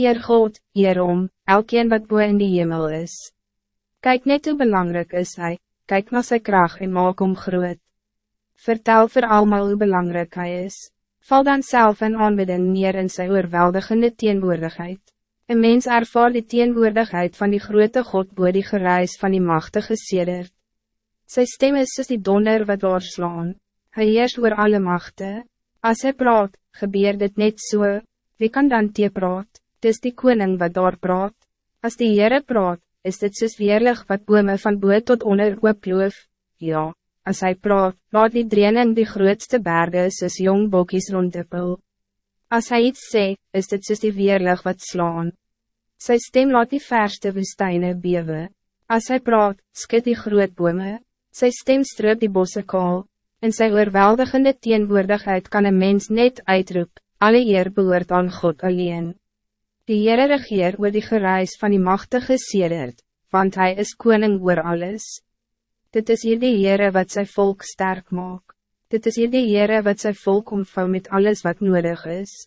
Eer God, eer om, elkeen wat boe in die hemel is. Kijk net hoe belangrijk is hij, kijk naar zijn kracht en maak om groot. Vertel voor allemaal hoe belangrijk hij is. Val dan zelf en aanbidding neer in sy oorweldigende teenwoordigheid. Een mens ervaar die teenwoordigheid van die grote God boe die gereis van die machtige sedert. Sy stem is soos die donder wat doorslaan. Hy heers oor alle machten. Als hij praat, gebeur dit net so, wie kan dan tie praat? Dis die koning wat daar praat. Als die Heere praat, is dit soos weerlig wat bome van boot tot onder ooploof. Ja, als hij praat, laat die dreening die grootste bergen soos jong bokkies ronddippel. Als hij iets sê, is dit soos die weerlig wat slaan. Sy stem laat die verste woestijne bewe. Als hij praat, skit die groot bome. Sy stem stroop die bosse kaal. In sy oorweldigende teenwoordigheid kan een mens net uitroep, alle eer behoort aan God alleen. Die Heere regeer oor die gereis van die machtige sedert, want hij is koning oor alles. Dit is hier die Heere wat zijn volk sterk maakt. Dit is hier die Heere wat zijn volk omvou met alles wat nodig is.